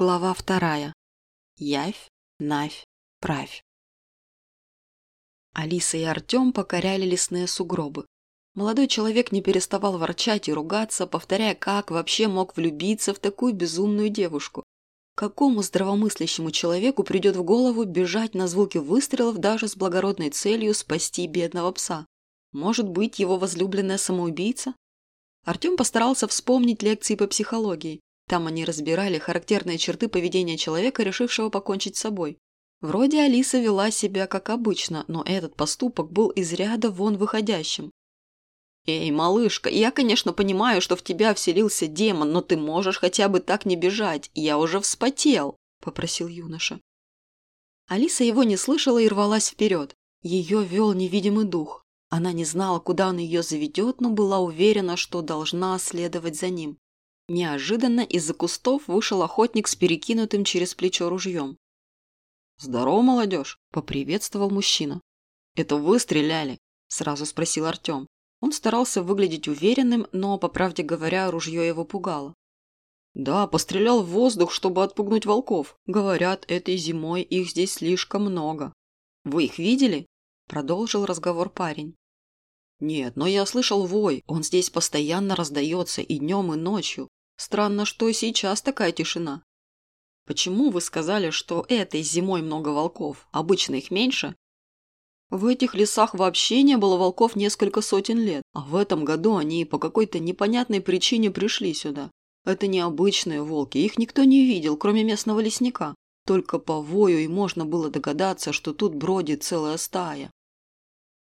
Глава вторая. Явь, Навь, Правь. Алиса и Артем покоряли лесные сугробы. Молодой человек не переставал ворчать и ругаться, повторяя, как вообще мог влюбиться в такую безумную девушку. Какому здравомыслящему человеку придет в голову бежать на звуки выстрелов даже с благородной целью спасти бедного пса? Может быть, его возлюбленная самоубийца? Артем постарался вспомнить лекции по психологии. Там они разбирали характерные черты поведения человека, решившего покончить с собой. Вроде Алиса вела себя как обычно, но этот поступок был из ряда вон выходящим. «Эй, малышка, я, конечно, понимаю, что в тебя вселился демон, но ты можешь хотя бы так не бежать. Я уже вспотел», – попросил юноша. Алиса его не слышала и рвалась вперед. Ее вел невидимый дух. Она не знала, куда он ее заведет, но была уверена, что должна следовать за ним. Неожиданно из-за кустов вышел охотник с перекинутым через плечо ружьем. «Здорово, молодежь!» – поприветствовал мужчина. «Это вы стреляли?» – сразу спросил Артем. Он старался выглядеть уверенным, но, по правде говоря, ружье его пугало. «Да, пострелял в воздух, чтобы отпугнуть волков. Говорят, этой зимой их здесь слишком много. Вы их видели?» – продолжил разговор парень. «Нет, но я слышал вой. Он здесь постоянно раздается и днем, и ночью. Странно, что сейчас такая тишина. Почему вы сказали, что этой зимой много волков? Обычно их меньше? В этих лесах вообще не было волков несколько сотен лет, а в этом году они по какой-то непонятной причине пришли сюда. Это необычные волки, их никто не видел, кроме местного лесника. Только по вою и можно было догадаться, что тут бродит целая стая.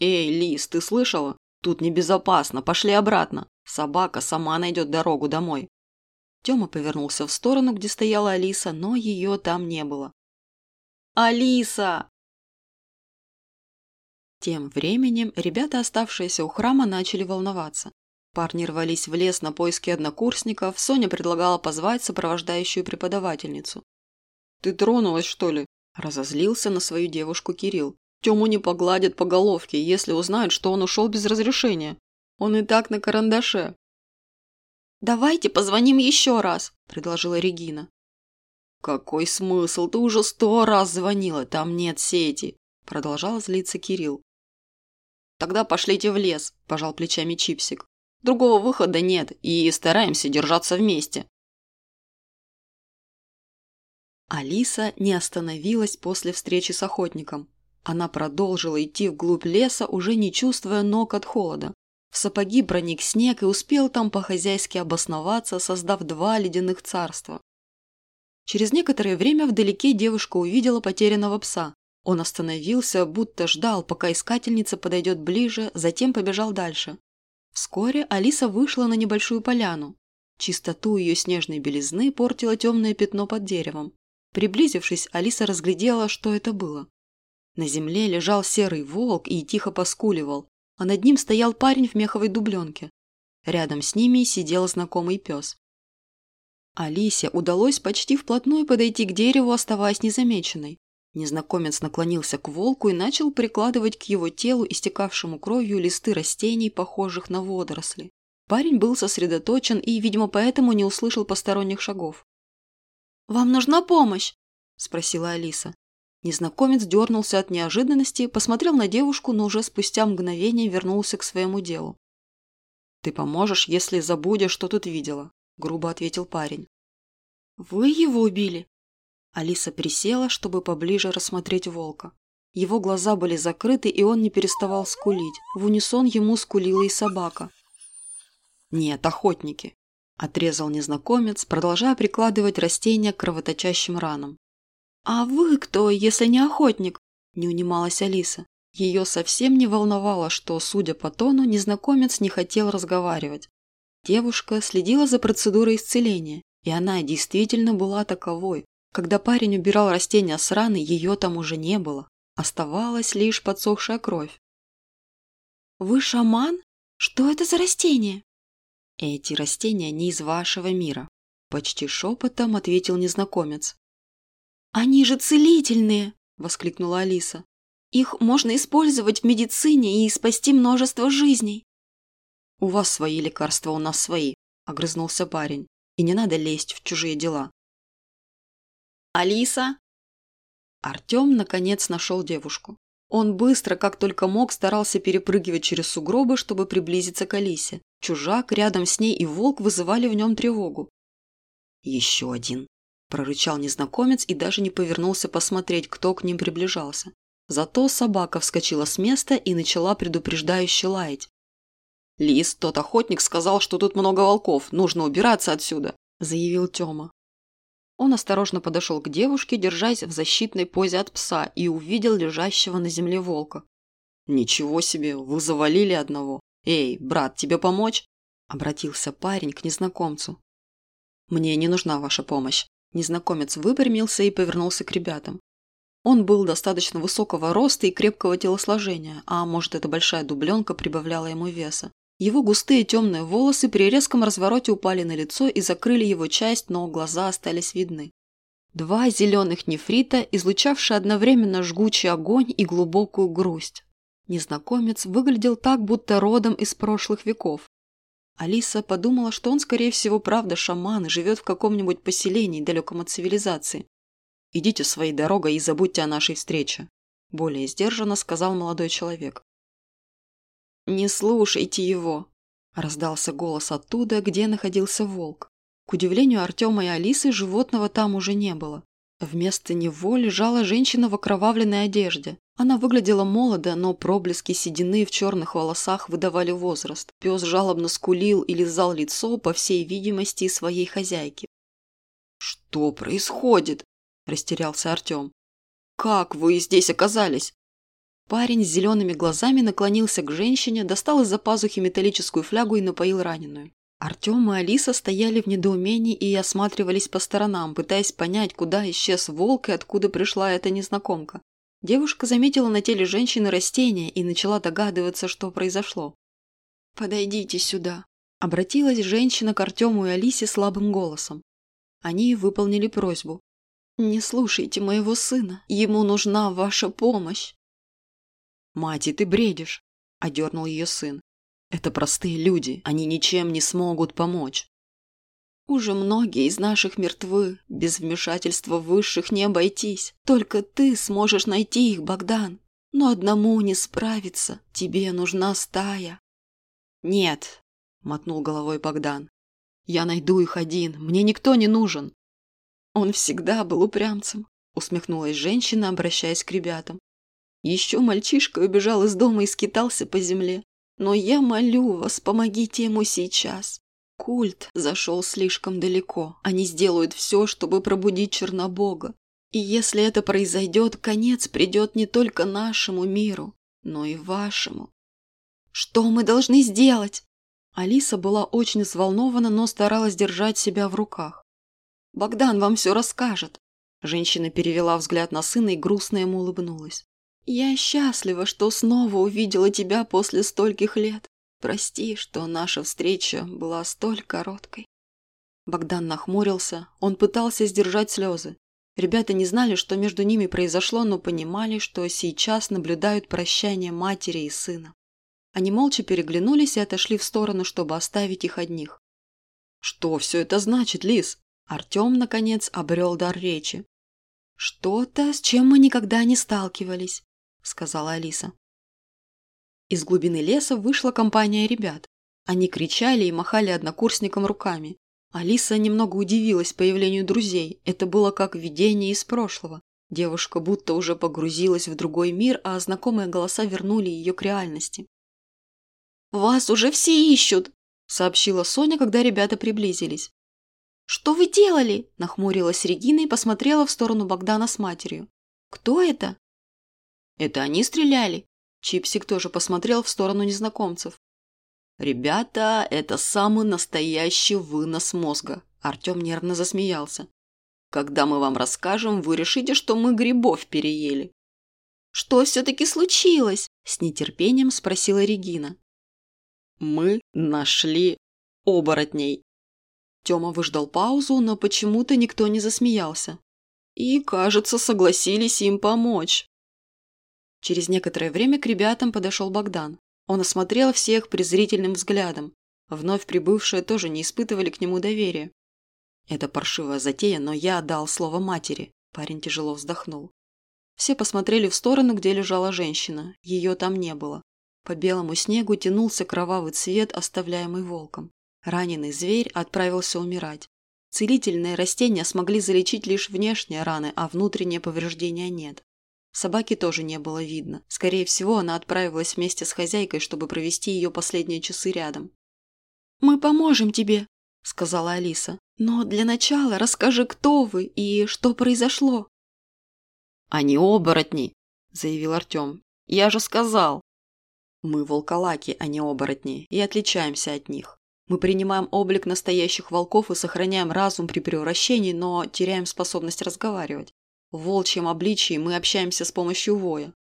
«Эй, Лис, ты слышала? Тут небезопасно, пошли обратно. Собака сама найдет дорогу домой». Тёма повернулся в сторону, где стояла Алиса, но ее там не было. «Алиса!» Тем временем ребята, оставшиеся у храма, начали волноваться. Парни рвались в лес на поиски однокурсников, Соня предлагала позвать сопровождающую преподавательницу. «Ты тронулась, что ли?» – разозлился на свою девушку Кирилл. «Тему не погладят по головке, если узнают, что он ушел без разрешения. Он и так на карандаше. «Давайте позвоним еще раз», – предложила Регина. «Какой смысл? Ты уже сто раз звонила, там нет сети», – продолжал злиться Кирилл. «Тогда пошлите в лес», – пожал плечами Чипсик. «Другого выхода нет, и стараемся держаться вместе». Алиса не остановилась после встречи с охотником. Она продолжила идти вглубь леса, уже не чувствуя ног от холода. В сапоги проник снег и успел там по-хозяйски обосноваться, создав два ледяных царства. Через некоторое время вдалеке девушка увидела потерянного пса. Он остановился, будто ждал, пока искательница подойдет ближе, затем побежал дальше. Вскоре Алиса вышла на небольшую поляну. Чистоту ее снежной белизны портило темное пятно под деревом. Приблизившись, Алиса разглядела, что это было. На земле лежал серый волк и тихо поскуливал, а над ним стоял парень в меховой дубленке. Рядом с ними сидел знакомый пес. Алисе удалось почти вплотную подойти к дереву, оставаясь незамеченной. Незнакомец наклонился к волку и начал прикладывать к его телу, истекавшему кровью, листы растений, похожих на водоросли. Парень был сосредоточен и, видимо, поэтому не услышал посторонних шагов. «Вам нужна помощь?» – спросила Алиса. Незнакомец дернулся от неожиданности, посмотрел на девушку, но уже спустя мгновение вернулся к своему делу. «Ты поможешь, если забудешь, что тут видела», – грубо ответил парень. «Вы его убили?» Алиса присела, чтобы поближе рассмотреть волка. Его глаза были закрыты, и он не переставал скулить. В унисон ему скулила и собака. «Нет, охотники», – отрезал незнакомец, продолжая прикладывать растения к кровоточащим ранам. «А вы кто, если не охотник?» – не унималась Алиса. Ее совсем не волновало, что, судя по тону, незнакомец не хотел разговаривать. Девушка следила за процедурой исцеления, и она действительно была таковой. Когда парень убирал растения с раны, ее там уже не было. Оставалась лишь подсохшая кровь. «Вы шаман? Что это за растение?» «Эти растения не из вашего мира», – почти шепотом ответил незнакомец. «Они же целительные!» – воскликнула Алиса. «Их можно использовать в медицине и спасти множество жизней». «У вас свои лекарства, у нас свои», – огрызнулся парень. «И не надо лезть в чужие дела». Алиса?» Артем, наконец, нашел девушку. Он быстро, как только мог, старался перепрыгивать через сугробы, чтобы приблизиться к Алисе. Чужак рядом с ней и волк вызывали в нем тревогу. «Еще один», – прорычал незнакомец и даже не повернулся посмотреть, кто к ним приближался. Зато собака вскочила с места и начала предупреждающе лаять. «Лис, тот охотник сказал, что тут много волков, нужно убираться отсюда», – заявил Тёма. Он осторожно подошел к девушке, держась в защитной позе от пса, и увидел лежащего на земле волка. «Ничего себе, вы завалили одного. Эй, брат, тебе помочь?» – обратился парень к незнакомцу. «Мне не нужна ваша помощь». Незнакомец выпрямился и повернулся к ребятам. Он был достаточно высокого роста и крепкого телосложения, а может, эта большая дубленка прибавляла ему веса. Его густые темные волосы при резком развороте упали на лицо и закрыли его часть, но глаза остались видны. Два зеленых нефрита, излучавшие одновременно жгучий огонь и глубокую грусть. Незнакомец выглядел так, будто родом из прошлых веков. Алиса подумала, что он, скорее всего, правда шаман и живет в каком-нибудь поселении, далеком от цивилизации. «Идите своей дорогой и забудьте о нашей встрече», – более сдержанно сказал молодой человек. «Не слушайте его!» – раздался голос оттуда, где находился волк. К удивлению Артема и Алисы животного там уже не было. Вместо него лежала женщина в окровавленной одежде. Она выглядела молодо, но проблески седины в черных волосах выдавали возраст. Пес жалобно скулил и лизал лицо, по всей видимости, своей хозяйки. «Что происходит?» – растерялся Артем. «Как вы здесь оказались?» Парень с зелеными глазами наклонился к женщине, достал из-за пазухи металлическую флягу и напоил раненую. Артем и Алиса стояли в недоумении и осматривались по сторонам, пытаясь понять, куда исчез волк и откуда пришла эта незнакомка. Девушка заметила на теле женщины растение и начала догадываться, что произошло. «Подойдите сюда», – обратилась женщина к Артему и Алисе слабым голосом. Они выполнили просьбу. «Не слушайте моего сына, ему нужна ваша помощь». «Мать, ты бредишь!» – одернул ее сын. «Это простые люди, они ничем не смогут помочь». «Уже многие из наших мертвы, без вмешательства высших не обойтись. Только ты сможешь найти их, Богдан. Но одному не справиться, тебе нужна стая». «Нет», – мотнул головой Богдан. «Я найду их один, мне никто не нужен». «Он всегда был упрямцем», – усмехнулась женщина, обращаясь к ребятам. Еще мальчишка убежал из дома и скитался по земле. Но я молю вас, помогите ему сейчас. Культ зашел слишком далеко. Они сделают все, чтобы пробудить Чернобога. И если это произойдет, конец придет не только нашему миру, но и вашему. Что мы должны сделать? Алиса была очень взволнована, но старалась держать себя в руках. «Богдан вам все расскажет». Женщина перевела взгляд на сына и грустно ему улыбнулась. Я счастлива, что снова увидела тебя после стольких лет. Прости, что наша встреча была столь короткой. Богдан нахмурился, он пытался сдержать слезы. Ребята не знали, что между ними произошло, но понимали, что сейчас наблюдают прощание матери и сына. Они молча переглянулись и отошли в сторону, чтобы оставить их одних. «Что все это значит, Лис?» Артем, наконец, обрел дар речи. «Что-то, с чем мы никогда не сталкивались сказала Алиса. Из глубины леса вышла компания ребят. Они кричали и махали однокурсникам руками. Алиса немного удивилась появлению друзей. Это было как видение из прошлого. Девушка будто уже погрузилась в другой мир, а знакомые голоса вернули ее к реальности. «Вас уже все ищут!» – сообщила Соня, когда ребята приблизились. «Что вы делали?» – нахмурилась Регина и посмотрела в сторону Богдана с матерью. «Кто это?» Это они стреляли? Чипсик тоже посмотрел в сторону незнакомцев. «Ребята, это самый настоящий вынос мозга», – Артем нервно засмеялся. «Когда мы вам расскажем, вы решите, что мы грибов переели». «Что все-таки случилось?» – с нетерпением спросила Регина. «Мы нашли оборотней». Тёма выждал паузу, но почему-то никто не засмеялся. И, кажется, согласились им помочь. Через некоторое время к ребятам подошел Богдан. Он осмотрел всех презрительным взглядом. Вновь прибывшие тоже не испытывали к нему доверия. Это паршивая затея, но я дал слово матери. Парень тяжело вздохнул. Все посмотрели в сторону, где лежала женщина. Ее там не было. По белому снегу тянулся кровавый цвет, оставляемый волком. Раненый зверь отправился умирать. Целительные растения смогли залечить лишь внешние раны, а внутренние повреждения нет. Собаки тоже не было видно. Скорее всего, она отправилась вместе с хозяйкой, чтобы провести ее последние часы рядом. «Мы поможем тебе», – сказала Алиса. «Но для начала расскажи, кто вы и что произошло». «Они оборотни», – заявил Артем. «Я же сказал». «Мы волколаки, а не оборотни, и отличаемся от них. Мы принимаем облик настоящих волков и сохраняем разум при превращении, но теряем способность разговаривать. В волчьем обличии мы общаемся с помощью воя.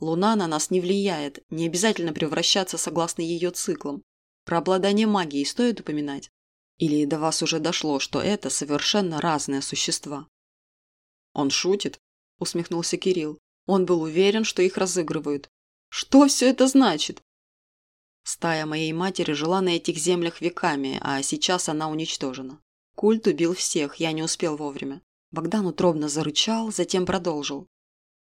Луна на нас не влияет, не обязательно превращаться согласно ее циклам. Про обладание магией стоит упоминать? Или до вас уже дошло, что это совершенно разные существа? Он шутит, усмехнулся Кирилл. Он был уверен, что их разыгрывают. Что все это значит? Стая моей матери жила на этих землях веками, а сейчас она уничтожена. Культ убил всех, я не успел вовремя. Богдан утробно зарычал, затем продолжил.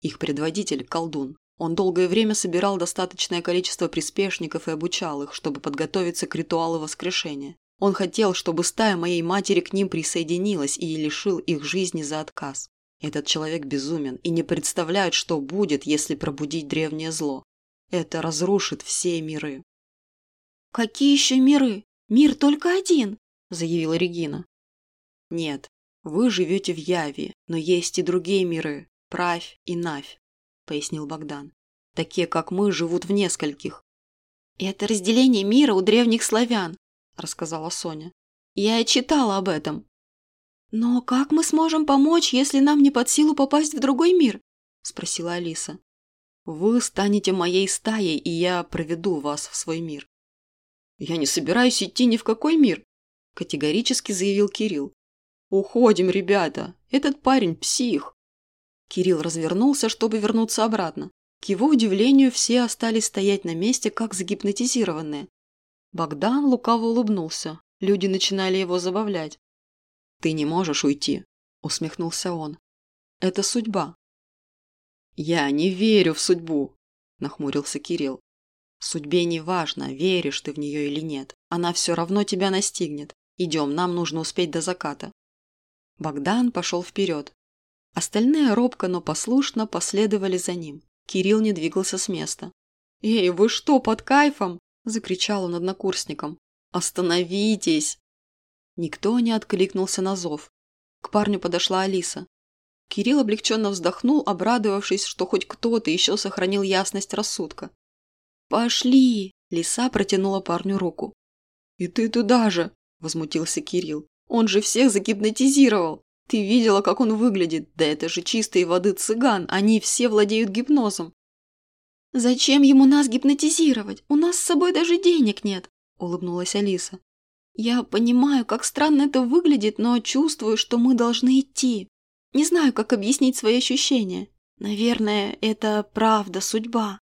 Их предводитель – колдун. Он долгое время собирал достаточное количество приспешников и обучал их, чтобы подготовиться к ритуалу воскрешения. Он хотел, чтобы стая моей матери к ним присоединилась и лишил их жизни за отказ. Этот человек безумен и не представляет, что будет, если пробудить древнее зло. Это разрушит все миры. «Какие еще миры? Мир только один», – заявила Регина. «Нет, вы живете в Яве, но есть и другие миры, Правь и Навь, пояснил Богдан. Такие, как мы, живут в нескольких. Это разделение мира у древних славян, рассказала Соня. Я читала об этом. Но как мы сможем помочь, если нам не под силу попасть в другой мир? спросила Алиса. Вы станете моей стаей, и я проведу вас в свой мир. Я не собираюсь идти ни в какой мир, категорически заявил Кирилл. «Уходим, ребята! Этот парень псих!» Кирилл развернулся, чтобы вернуться обратно. К его удивлению, все остались стоять на месте, как загипнотизированные. Богдан лукаво улыбнулся. Люди начинали его забавлять. «Ты не можешь уйти», – усмехнулся он. «Это судьба». «Я не верю в судьбу», – нахмурился Кирилл. «Судьбе не важно, веришь ты в нее или нет. Она все равно тебя настигнет. Идем, нам нужно успеть до заката». Богдан пошел вперед. Остальные робко, но послушно последовали за ним. Кирилл не двигался с места. «Эй, вы что, под кайфом?» – закричал он однокурсникам. «Остановитесь!» Никто не откликнулся на зов. К парню подошла Алиса. Кирилл облегченно вздохнул, обрадовавшись, что хоть кто-то еще сохранил ясность рассудка. «Пошли!» – Лиса протянула парню руку. «И ты туда же!» – возмутился Кирилл. Он же всех загипнотизировал. Ты видела, как он выглядит? Да это же чистой воды цыган. Они все владеют гипнозом. Зачем ему нас гипнотизировать? У нас с собой даже денег нет, улыбнулась Алиса. Я понимаю, как странно это выглядит, но чувствую, что мы должны идти. Не знаю, как объяснить свои ощущения. Наверное, это правда судьба.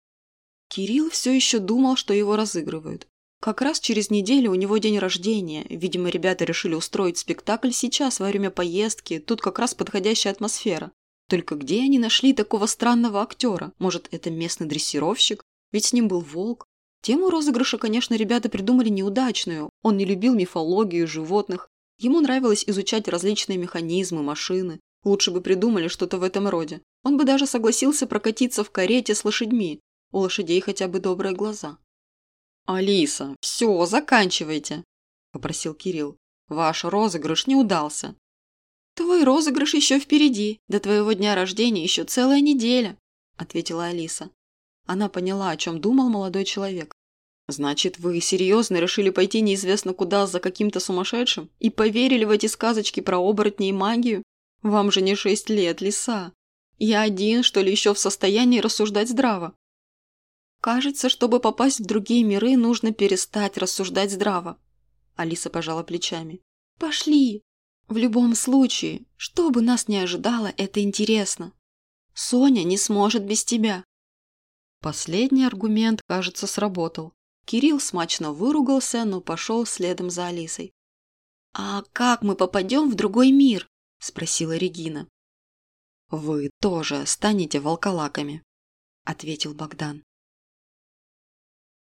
Кирилл все еще думал, что его разыгрывают. Как раз через неделю у него день рождения. Видимо, ребята решили устроить спектакль сейчас, во время поездки. Тут как раз подходящая атмосфера. Только где они нашли такого странного актера? Может, это местный дрессировщик? Ведь с ним был волк. Тему розыгрыша, конечно, ребята придумали неудачную. Он не любил мифологию животных. Ему нравилось изучать различные механизмы, машины. Лучше бы придумали что-то в этом роде. Он бы даже согласился прокатиться в карете с лошадьми. У лошадей хотя бы добрые глаза. «Алиса, все, заканчивайте», – попросил Кирилл. «Ваш розыгрыш не удался». «Твой розыгрыш еще впереди. До твоего дня рождения еще целая неделя», – ответила Алиса. Она поняла, о чем думал молодой человек. «Значит, вы серьезно решили пойти неизвестно куда за каким-то сумасшедшим и поверили в эти сказочки про оборотни и магию? Вам же не шесть лет, лиса. Я один, что ли, еще в состоянии рассуждать здраво?» Кажется, чтобы попасть в другие миры, нужно перестать рассуждать здраво. Алиса пожала плечами. Пошли. В любом случае, что бы нас ни ожидало, это интересно. Соня не сможет без тебя. Последний аргумент, кажется, сработал. Кирилл смачно выругался, но пошел следом за Алисой. «А как мы попадем в другой мир?» – спросила Регина. Вы тоже станете волколаками, ответил Богдан.